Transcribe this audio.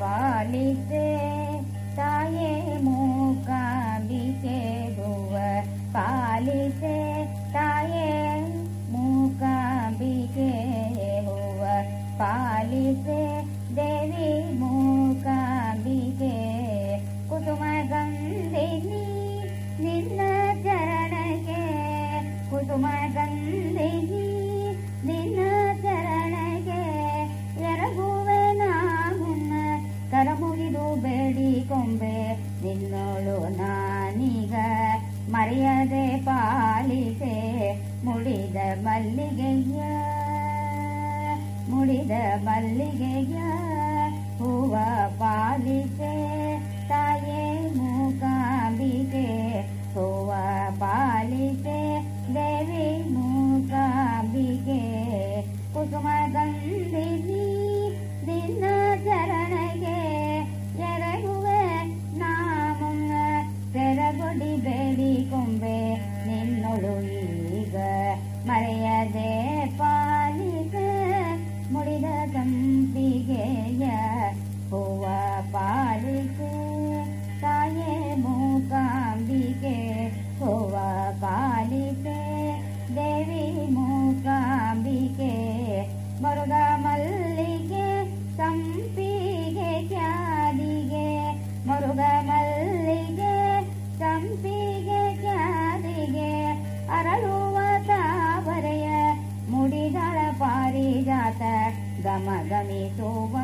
पालिते ताये मोका हुव पालिते ಮಲ್ಲಿಗೆಯ ಮುಡಿದ ಮಲ್ಲಿಗೆಯ ಹೂವ ಪಾಲಿಸೆ ಮುಡಿದ ಸಂಪಿಗೆಯ ಹೂವ ಪಾಲಿಸೆ ತಾಯೇ ಮೂಕಾಂಬಿಕೆ ಹೂವ ಪಾಲಿಸೆ ದೇವಿ ಮೂಕಾಂಬಿಕೆ ಮರುಗ ಮಲ್ಲಿಗೆ ಸಂಪಿಗೆ ಕ್ಯಾದಿಗೆ ಮರುಗ ಮಲ್ಲಿಗೆ ಸಂಪಿಗೆ गमगमे तोम